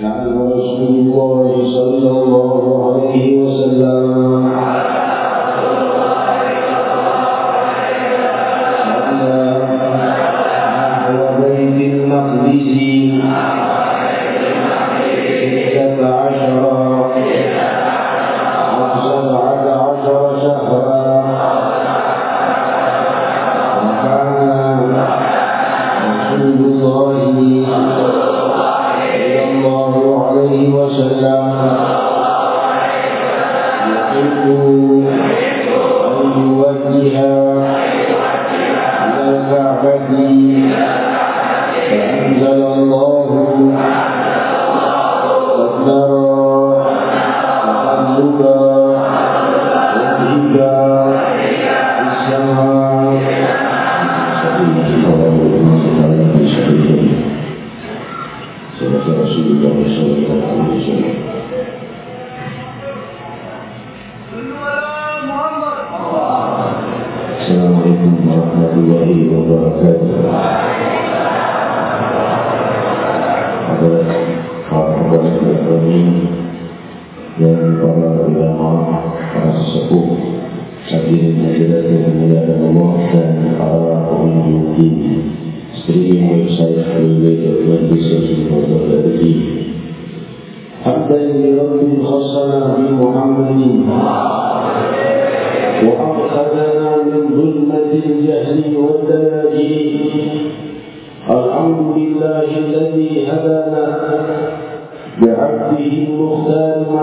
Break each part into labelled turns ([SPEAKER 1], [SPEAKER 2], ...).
[SPEAKER 1] 让我睡过你手中的阿弥陀佛。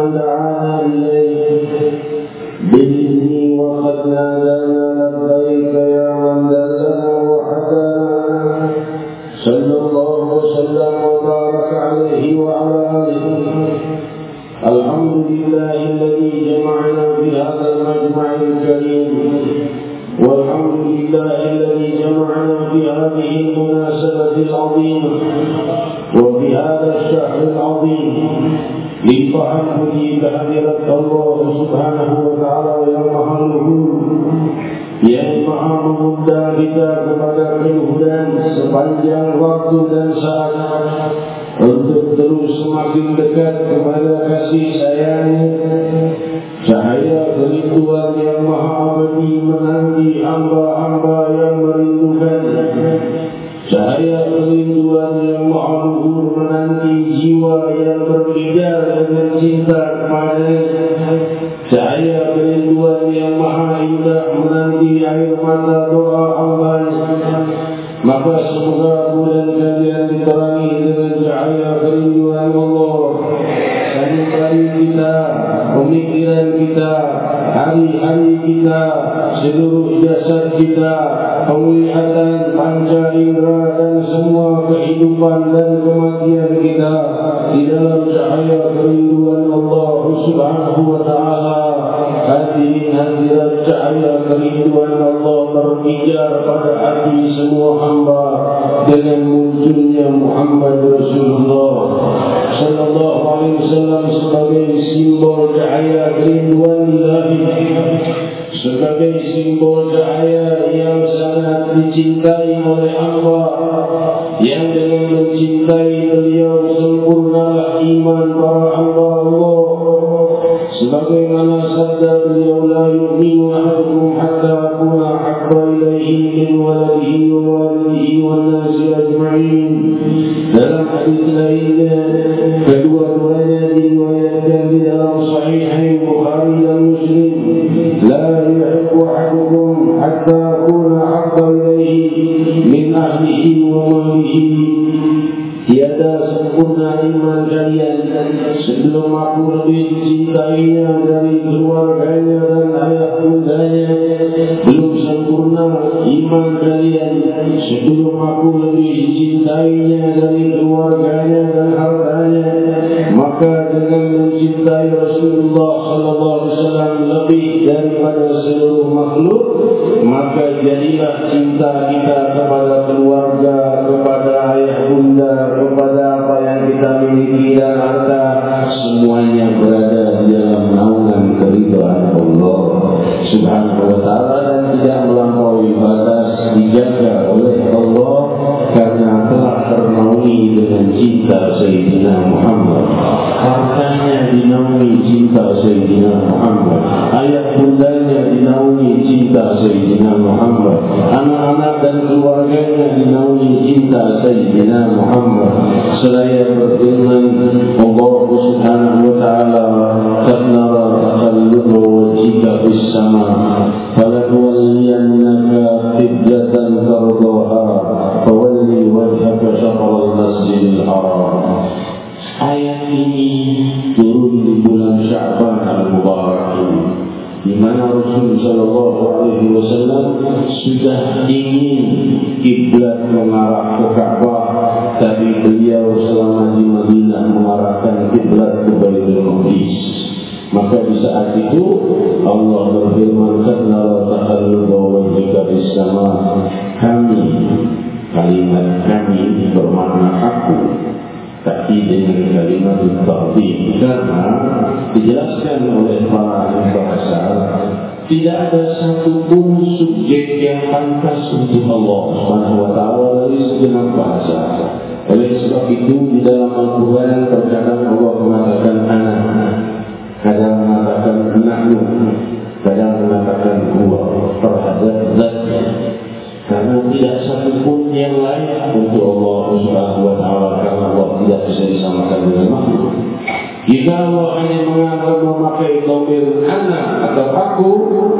[SPEAKER 1] دعا Saya muslim dua yang ma'ruf menanti jiwa yang berbeda dengan cinta kepada saya. Saya wajar pada hati semua hamba dengan munculnya Muhammad Rasulullah sallallahu alaihi wasallam sebagai simbol cahaya kehidupan Nabi. Sebagai simbol cahaya yang sangat dicintai oleh hamba yang dengan mencintai beliau sempurna iman para hamba Allah. Sebagaimana sabda beliau mencintai Rasulullah Sallallahu Alaihi Wasallam lebih daripada seluruh makhluk, maka jadilah cinta kita kepada keluarga, kepada ayah bunda, kepada apa yang kita miliki dan harta semuanya berada di dalam naungan keridhaan Allah Subhanahu Wa Taala dan tidak melampaui batas dijaga oleh Allah dinaungi dengan cinta Sayyidina Muhammad. Hartanya dinaungi cinta Sayyidina Muhammad. Ayah bundanya dinaungi cinta Sayyidina Muhammad. Anak-anak dan keluarganya dinaungi cinta Sayyidina Muhammad. Seraya berfirman Allah subhanahu wa ta'ala Tak nara takalluhu jika bersama Falahu Rasul sallallahu alaihi wasallam sudah ingin kiblat mengarah ke Ka'bah tapi beliau selama di Madinah mengarahkan kiblat ke Baitul Maqdis. Maka di saat itu Allah berfirman karena tahalluba wajhika bis sama. Kami kalimat kami bermakna aku tapi dengan kalimat ta'zim. Karena dijelaskan oleh para bahasa tidak ada satu pun subjek yang pantas untuk Allah Subhanahu wa taala dari segenap bahasa. Oleh sebab itu di dalam Al-Qur'an terkadang Allah mengatakan anak, kadang mengatakan anakmu, kadang mengatakan huwa terhadap zatnya. Karena tidak satu pun yang lain untuk Allah Subhanahu wa taala karena Allah tidak bisa disamakan dengan makhluk. Jika Allah hanya menganggap memakai domir anak atau aku,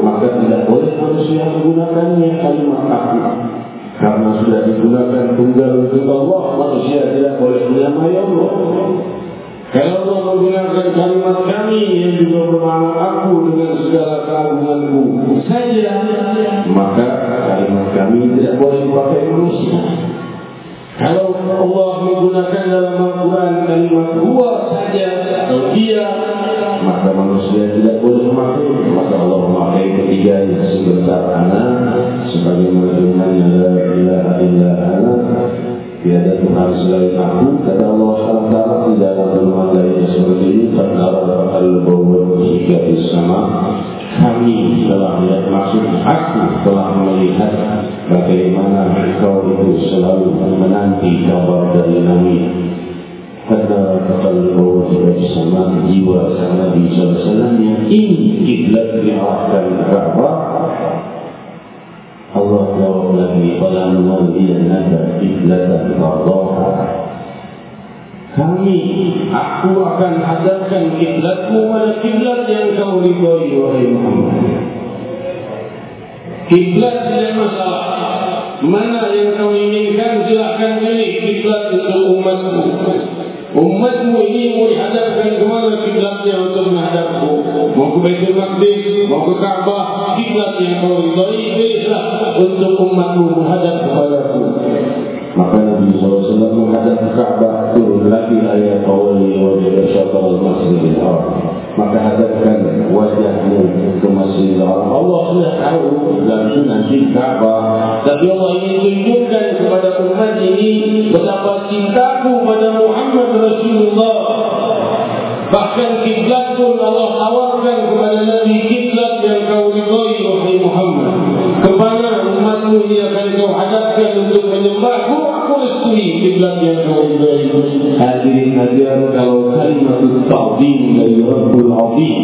[SPEAKER 1] maka tidak boleh manusia menggunakannya kalimat aku. Karena sudah digunakan tunggal untuk Allah, manusia tidak boleh menyamai Allah. Kalau Allah menggunakan kalimat kami yang juga bermakna aku dengan segala keagunganku saja, maka kalimat kami tidak boleh dipakai manusia. Kalau Allah menggunakan dalam Al-Quran kalimat huwa saja atau dia, maka manusia tidak boleh memakai. Maka Allah memakai ketiga yang sebentar anak sebagaimana firman la ilaha illa ana. Tiada Tuhan selain aku. Kata Allah SWT di dalam firman lainnya seperti ini fadara al-bawwad jika bersama kami telah melihat maksud aku telah melihat bagaimana engkau itu selalu menanti kabar dari Nabi pada kalau kita bersama jiwa sama di sana yang ini kiblat diarahkan Ka'bah Allah jawab lagi pada nuwalliyan nada kiblat Allah kami, aku akan hadapkan kiblatmu pada kiblat yang kau ridhoi wahai Muhammad. Kiblat tidak masalah. Mana yang kau inginkan silakan pilih kiblat untuk umatmu. Umatmu ini mau dihadapkan ke mana kiblatnya untuk menghadapku. Mau ke Baitul Maqdis, mau ke Ka'bah, kiblat yang kau ridhoi pilihlah untuk umatmu menghadap kepadaku. SAW menghadap Ka'bah turun lagi ayat awali wajah syatar al-masjidil haram. Maka hadapkan wajahmu ke masjidil haram. Allah sudah tahu dan nanti Ka'bah. Tapi Allah ingin tunjukkan kepada umat ini betapa cintaku pada Muhammad Rasulullah. Bahkan kiblat pun Allah tawarkan kepada Nabi kiblat yang kau ridhoi wahai Muhammad. Kemana umatmu ini akan kau hadapkan untuk menyembahku? Aku restui kiblat yang kau ridhoi. Hadirin hadirat kalau kalimat ta'zim dari Rabbul Azim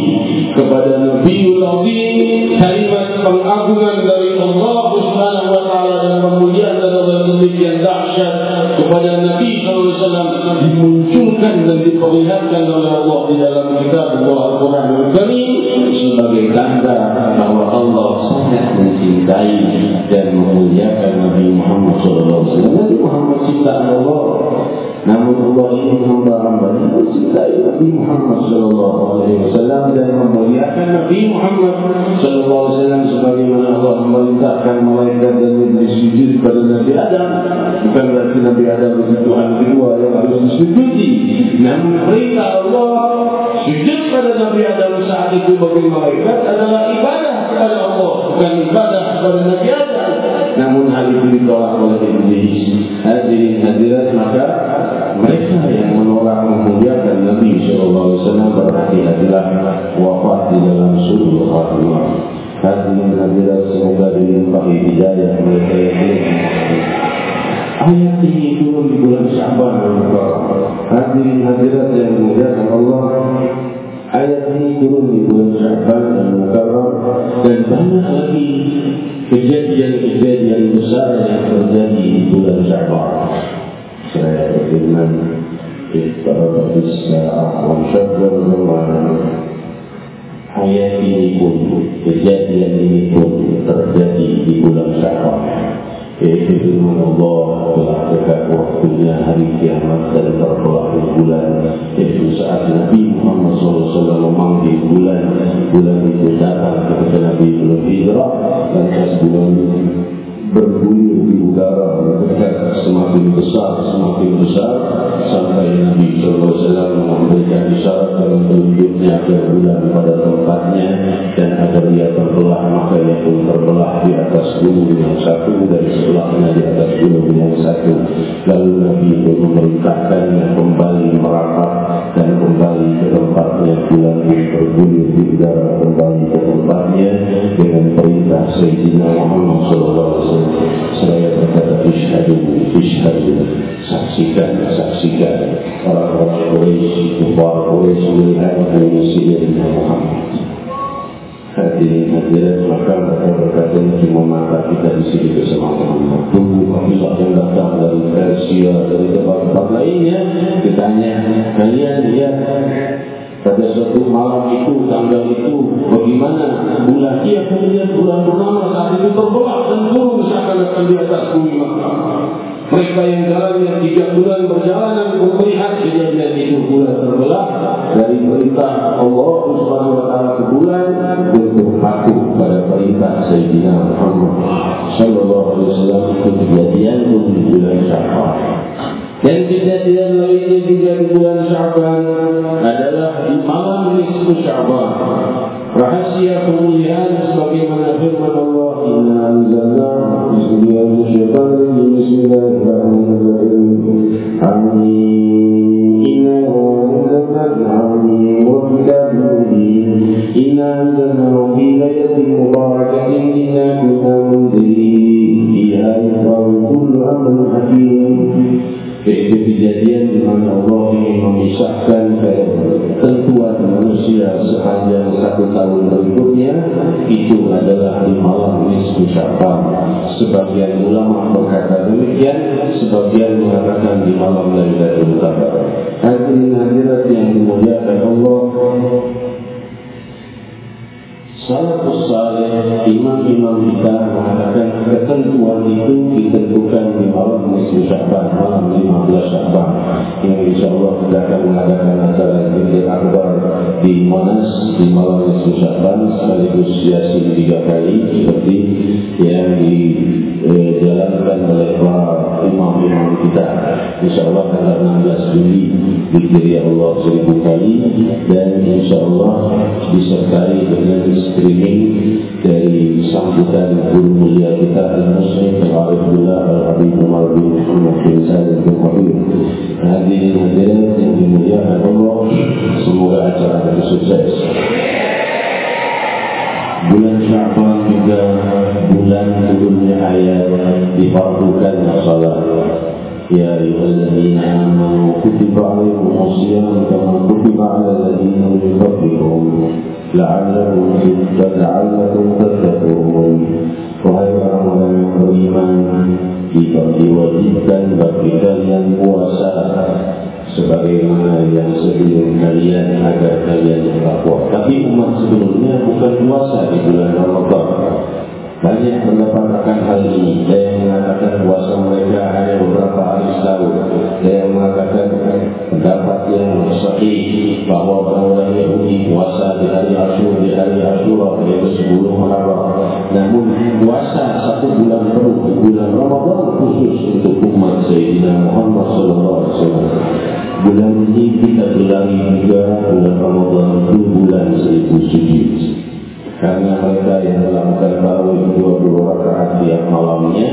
[SPEAKER 1] kepada Nabiul Azim kalimat pengagungan dari Allah Subhanahu wa taala dan kemuliaan adalah demikian dahsyat kepada Nabi SAW dimunculkan dan diperlihatkan oleh Allah di dalam kitab Al-Quran Al-Karim sebagai tanda bahawa Allah sangat mencintai dan memuliakan Nabi Muhammad SAW. Nabi Muhammad ciptaan Allah. Namun Allah ini hamba-hamba yang mencintai Nabi Muhammad SAW dan memuliakan Nabi Muhammad SAW sebagaimana Allah memerintahkan malaikat dan memberi sujud kepada Nabi Adam. Bukan berarti Nabi Adam itu Tuhan kedua yang harus disujudi. Namun perintah Allah sujud pada Nabi Adam saat itu bagi malaikat adalah ibadah kepada Allah bukan ibadah kepada Nabi Adam. Namun hal itu ditolak oleh Iblis. Hadirin hadirat maka mereka yang menolak memuliakan Nabi SAW berhati-hatilah wafat di dalam suruh khatimah. Hadirin hadirat semoga dilimpahi hidayah mereka yang Ayat ini turun di bulan Syaban Hadirin hadirat yang mulia Allah Ayat ini turun di bulan Syaban dan Mukarram Dan banyak lagi kejadian-kejadian besar yang terjadi di bulan Syaban Saya berfirman Iqtarab Isra'ah wa syabbar Ayat ini pun, kejadian ini pun terjadi di bulan Syaban yaitu Allah telah dekat waktunya hari kiamat dan terbelah bulan yaitu saat Nabi Muhammad SAW memanggil bulan bulan itu datang kepada Nabi Belum Hijrah dan bulan bergulir di udara mendekat semakin besar semakin besar sampai Nabi SAW memberikan isyarat dalam tunjuknya ke bulan pada tempatnya dan agar dia terbelah maka ia pun terbelah di atas gunung yang satu dan sebelahnya di atas gunung yang satu. Lalu Nabi pun memerintahkannya kembali merapat dan kembali ke tempatnya bulan ini bergulir di udara kembali ke tempatnya dengan perintah Sayyidina Muhammad SAW saya berkata ishadu ishadu. Saksikan saksikan. Orang-orang Quraisy kufar Quraisy melihat Sayyidina Muhammad Hadirin hadirat maka mereka berkata cuma mata kita di sini bersama Muhammad Tunggu kami yang datang dari Persia dari tempat-tempat lainnya Ditanya kalian lihat pada suatu malam itu, tanggal itu, bagaimana bulan ia kemudian bulan purnama saat itu terbelah dan turun seakan-akan di atas bumi Makkah. Mereka yang jalan yang tiga bulan berjalanan untuk melihat kejadian itu bulan terbelah dari perintah Allah Subhanahu Wa Taala ke bulan untuk patuh pada perintah Sayyidina Muhammad Sallallahu Alaihi Wasallam kejadian di bulan Syawal. Dan kejadian lainnya juga di bulan Syaban adalah malam nisfu Syaban. Rahasia kemuliaan sebagaimana firman Allah Inna anzalna Bismillahirrahmanirrahim Bismillahirrahmanirrahim. Amin. Inna anzalna Amin Wa kitabudin Inna sepanjang satu tahun berikutnya itu adalah di malam nisfu Sya'ban. Sebagian ulama berkata demikian, sebagian mengatakan di malam Lailatul Qadar. Hadirin hadirat yang dimuliakan Allah, Salafus salih, imam-imam kita mengatakan ketentuan itu ditentukan di malam nisfu Sya'ban, malam 15 Sya'ban. Yang insya Allah kita akan mengadakan acara Zikir Akbar di Monas di malam nisfu Sya'ban sekaligus yasin tiga kali seperti yang dijalankan oleh para imam-imam kita. Insya Allah tanggal 16 Juli dikiri Allah seribu kali dan insya Allah disertai dengan streaming dari sambutan guru mulia kita al-Muslim Al-Arifullah Al-Habib Umar bin Muhammad bin bin Habib hadirin hadirin yang dimuliakan difardukan salat يا أيها الذين آمنوا كتب عليكم الصيام كما كتب على الذين من قبلكم la'allakum la'allakum tattaqun wahai orang-orang yang beriman jika diwajibkan bagi kalian puasa sebagaimana yang sebelum kalian agar kalian bertakwa tapi umat sebelumnya bukan puasa di bulan Ramadan banyak pendapat akan hal ini. Ada yang mengatakan puasa mereka hanya beberapa hari setahun Ada yang mengatakan pendapat yang sahih Bahawa orang-orang Yahudi puasa di hari Ashur Di hari Ashura yaitu sebelum Muharram. Namun puasa satu bulan penuh bulan Ramadan Khusus untuk umat Sayyidina Muhammad SAW Bulan ini kita gelari juga bulan Ramadan itu bulan seribu sujud karena mereka yang melakukan dua puluh rakaat tiap malamnya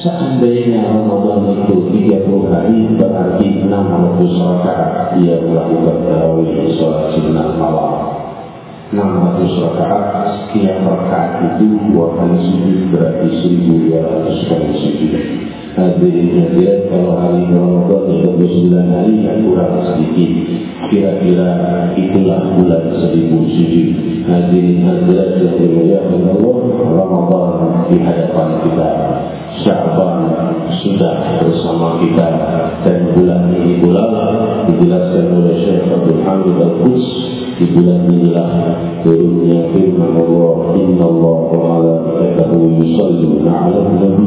[SPEAKER 1] seandainya Ramadan itu tiga puluh hari berarti enam ratus rakaat dia melakukan tarawih sholat sunnah malam. enam ratus rakaat setiap rakaat itu dua kali sujud berarti seribu dua ratus kali sujud Nanti kemudian kalau hari Ramadan 29 hari kan kurang sedikit. Kira-kira itulah bulan seribu suci Nanti hadirat kemudian Allah Ramadan di hadapan kita. Syahban sudah bersama kita. Dan bulan ini pula dijelaskan oleh Syekh Abdul Hamid Al-Qus di bulan inilah turunnya firman Allah Inna Allah wa'ala kita'u yusallu na'ala nabi.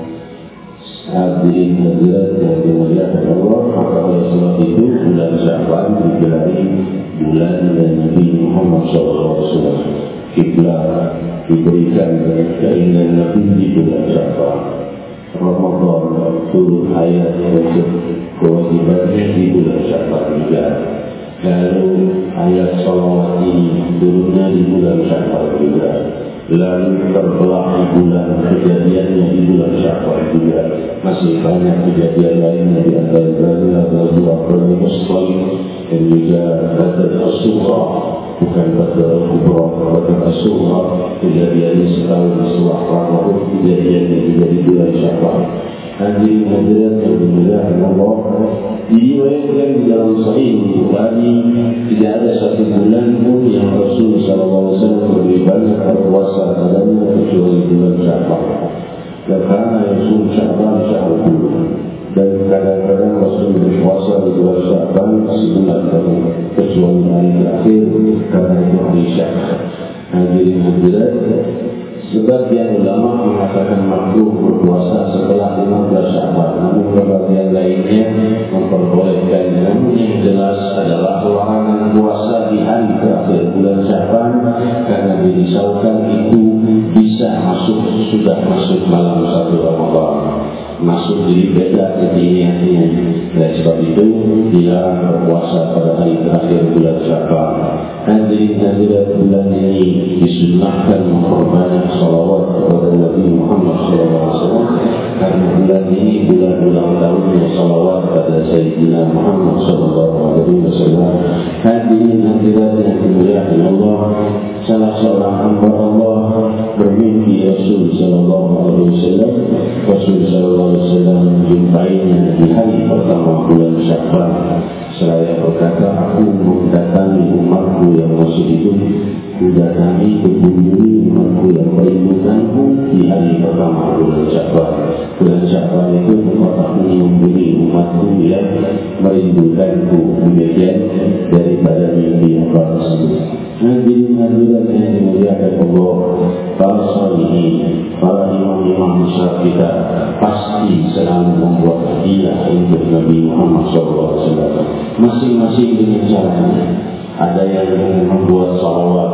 [SPEAKER 1] hadirin hadirat yang dimuliakan Allah maka oleh sebab itu bulan Syawal digelari bulan dan Nabi Muhammad SAW kiblat diberikan keinginan Nabi di bulan Syawal Ramadan turun ayat untuk kewajibannya di bulan Syawal juga lalu ayat salawat ini turunnya di bulan Syawal juga lalu terbelah bulan kejadiannya di bulan Syawal juga. Masih banyak kejadian lainnya di antara dua bulan Muslim dan juga Badr As-Surah bukan Badr Al-Kubra Badr As-Surah kejadian setahun setelah Ramadan kejadiannya juga di bulan Syawal Hadirin hadirat yang dimuliakan Allah Diriwayatkan di dalam sahih Bukhari tidak ada satu bulan pun yang Rasul SAW lebih banyak berpuasa padanya kecuali bulan Syawal. Dan karena Rasul Syawal Syawal. Dan kadang-kadang Rasul berpuasa di bulan Syawal sebulan penuh kecuali hari terakhir karena itu hari Syawal. Hadirin hadirat Sebagian ulama mengatakan makruh berpuasa setelah 15 Syawal. Namun sebagian lainnya memperbolehkan. Namun yang jelas adalah larangan puasa di hari terakhir bulan Syawal karena dirisaukan itu bisa masuk sudah masuk malam satu Ramadan. Masuk di beda ketinggiannya. Dan sebab itu dilarang berpuasa pada hari terakhir bulan Syawal. Hadirin hadirat bulan ini disunahkan memperbanyak salawat kepada Nabi Muhammad SAW karena bulan ini bulan ulang tahunnya salawat pada Sayyidina Muhammad SAW Hadirin hadirat yang dimuliakan Allah salah seorang hamba Allah bermimpi Rasul Wasallam Rasul Sallallahu Alaihi menjumpainya di hari pertama bulan Syawal Seraya berkata, aku mendatangi umatku yang masih hidup Mendatangi kebunjuri umatku yang merindukanku Di hari pertama bulan Syawal Bulan Syawal itu tempat mengunjungi umatku yang merindukanku Demikian daripada mimpi yang tersebut Hadirin hadirat yang dimuliakan Allah Para salihin Para imam-imam besar kita Pasti selalu membuat hadiah Untuk Nabi Muhammad SAW Masing-masing dengan caranya Ada yang membuat salawat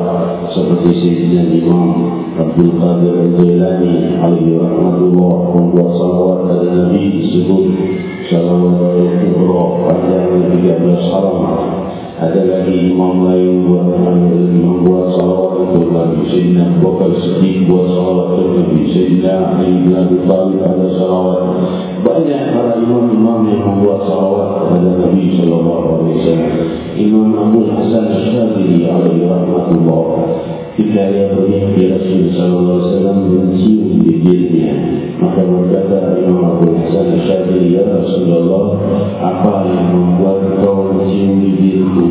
[SPEAKER 1] Seperti Sayyidina Imam Abdul Qadir Al-Jailani Alaihi Rahmatullah Membuat salawat pada Nabi disebut Salawat Al-Qurra Panjang 13 halaman ada lagi imam lain buat imam buat salawat untuk Nabi Sayyidina Bakar Siddiq buat salawat untuk Nabi Sayyidina Ali bin Abi Talib ada salawat. Banyak para imam-imam yang membuat salawat kepada Nabi Sallallahu Alaihi Wasallam. Imam Abu Hasan Syadili alaihi rahmatullah Ketika dia bermimpi Rasul Sallallahu Alaihi Wasallam mencium bibirnya Maka berkata Imam Abu Hasan Syadili Ya Rasulullah Apa yang membuat kau mencium bibirku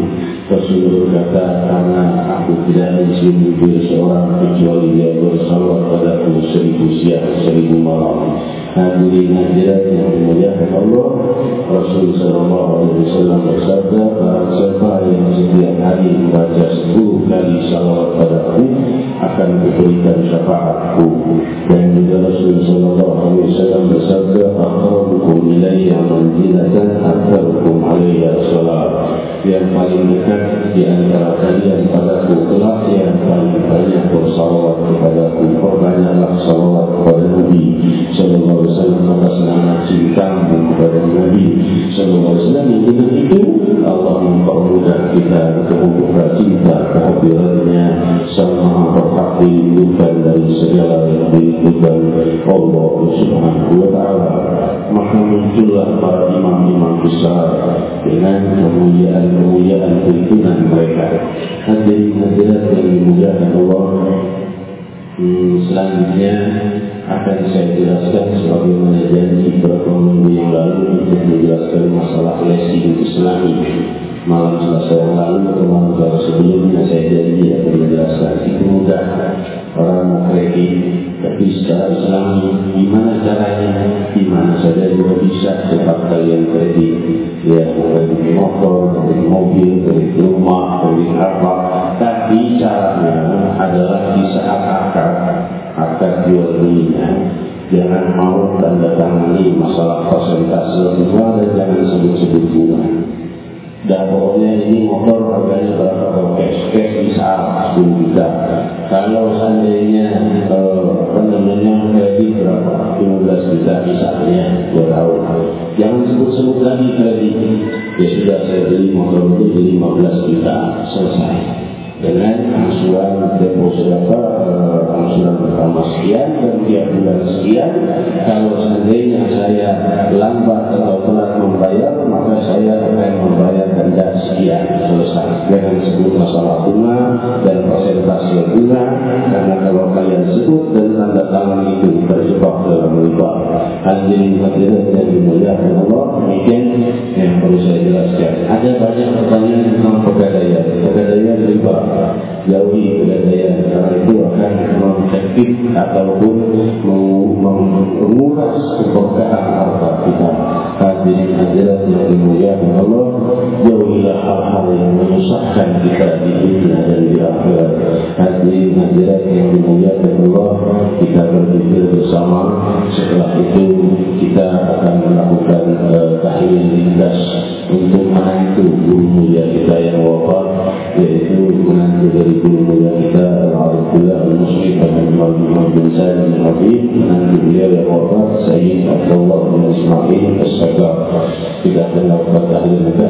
[SPEAKER 1] Rasul berkata Karena aku tidak mencium bibir seorang Kecuali dia bersalawat pada aku seribu siang, seribu malam. Hadirin hadirat yang dimuliakan Allah Rasul Sallallahu Alaihi Wasallam bersabda Barang siapa yang setiap hari membaca sepuluh kali salawat pada aku Akan diberikan syafaatku. Dan juga Rasul Sallallahu Alaihi Wasallam bersabda Akhrabukum ilayya manzilatan Akhrabukum alaiya salat Yang paling dekat di antara kalian padaku Kelak yang paling banyak bersalawat kepada aku Perbanyaklah salawat kepada Nabi Sallallahu Alaihi Wasallam atas nama cintamu kepada Nabi Sallallahu Alaihi Wasallam. Dengan itu Allah mempermudah kita untuk membuka cinta kehadirannya sama berhak dirindukan dari segala yang dirindukan Allah Subhanahu Wa Taala muncullah para imam-imam besar dengan kemuliaan-kemuliaan perhitungan mereka hadirin hadirat yang dimuliakan Allah hmm, selanjutnya akan saya jelaskan sebagaimana janji beberapa minggu yang lalu untuk menjelaskan masalah lesi Islami malam selasa yang lalu atau malam selasa sebelumnya saya janji akan menjelaskan itu mudah orang mau kredit tapi secara Islami gimana caranya di mana saja juga bisa sebab kalian kredit ya kredit motor, kredit mobil, kredit rumah, kredit apa. Tapi caranya adalah di saat akad akad jual belinya. Jangan mau tanda tangani masalah persentase. Semua dan jangan sebut-sebut bunga dan pokoknya ini motor harganya berapa kalau cash cash bisa 10 juta kalau seandainya eh, apa namanya kredit berapa? 15 juta misalnya dua tahun. Jangan sebut-sebut lagi kredit ya sudah saya beli motor itu jadi 15 juta selesai dengan angsuran deposit apa angsuran pertama sekian dan tiap bulan sekian. Kalau seandainya saya lambat atau telat membayar maka saya akan membayar denda sekian selesai. Jangan sebut masalah bunga dan persentase bunga karena kalau kalian sebut dan tanda tangan itu terjebak dalam riba. Hadirin hadirat yang dimuliakan Allah demikian yang perlu saya jelaskan. Ada banyak pertanyaan tentang pegadaian riba jauhi pegadaian karena itu akan mengefektif ataupun menguras keberkahan harta kita. Hadirin hadirat yang dimuliakan Allah jauhilah hal-hal yang menyusahkan kita di dunia dan di akhirat. Hadirin hadirat yang dimuliakan Allah kita berpikir bersama. Setelah itu kita akan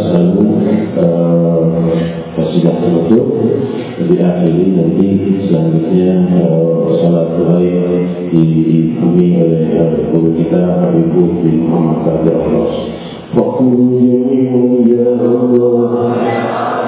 [SPEAKER 1] tahlil lintas lalu sudah penutup diakhiri nanti selanjutnya uh, salat duhai diikuti oleh guru kita Habibur bin Muhammad Kadir Allah Fakulu jami'un ya Allah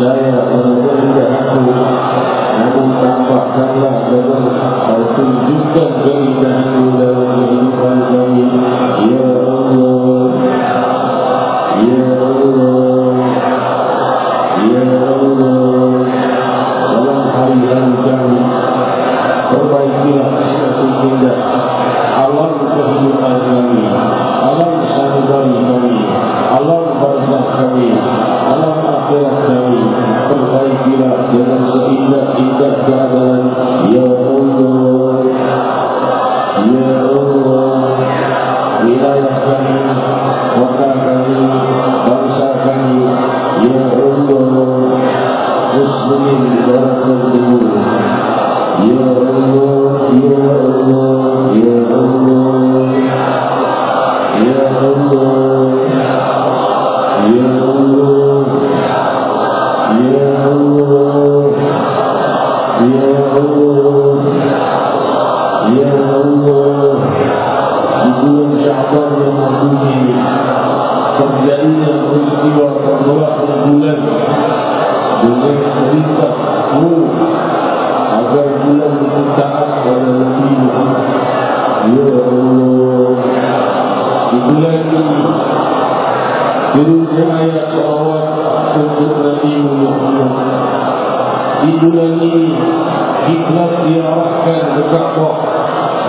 [SPEAKER 1] wilayah untuk berhaku namun tampak sangat dalam dan tunjukkan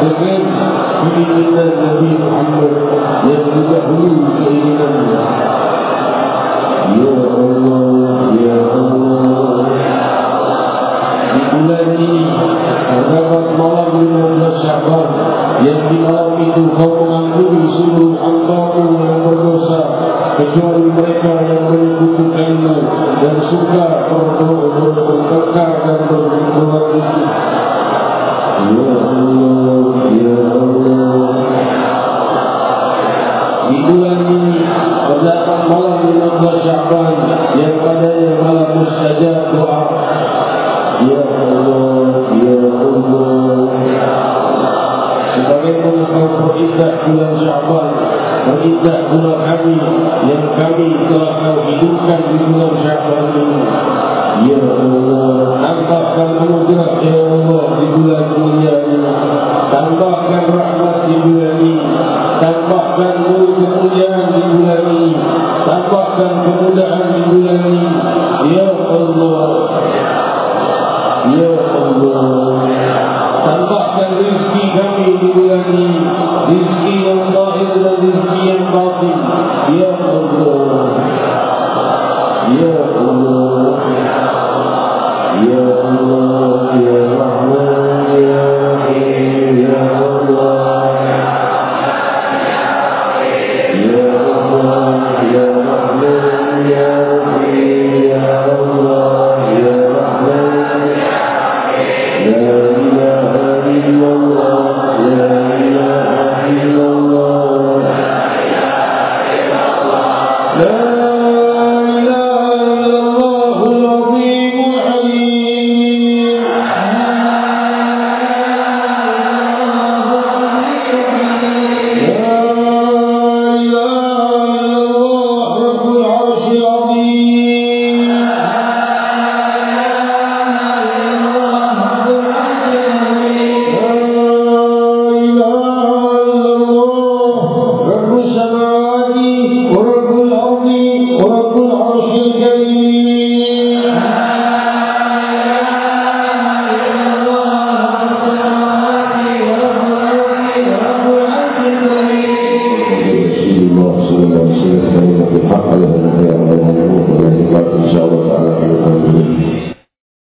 [SPEAKER 1] dengan keinginan Nabi Muhammad yang juga keinginannya. Ya Allah, Ya Allah, di bulan ini terdapat malam bulan Syawal yang di malam itu kau mengampuni seluruh yang berdosa kecuali mereka yang